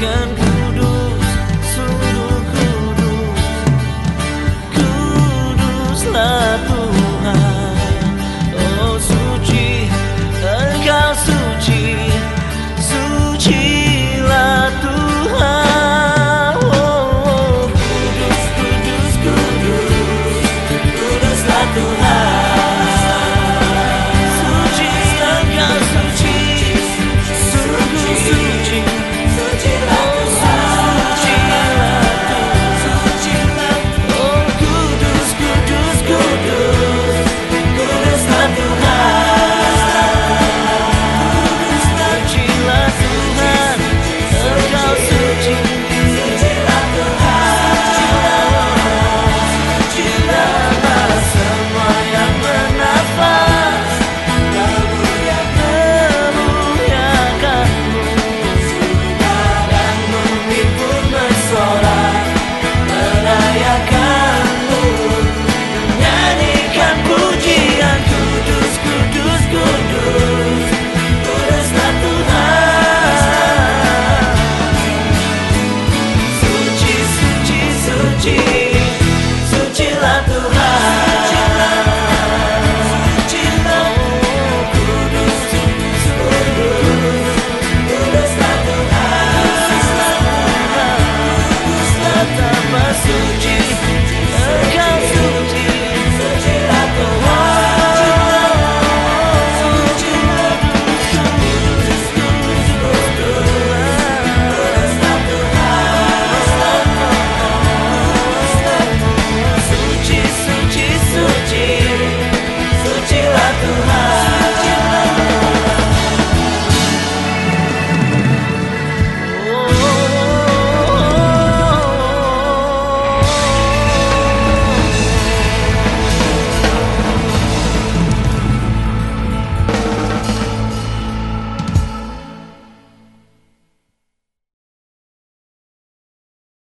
看看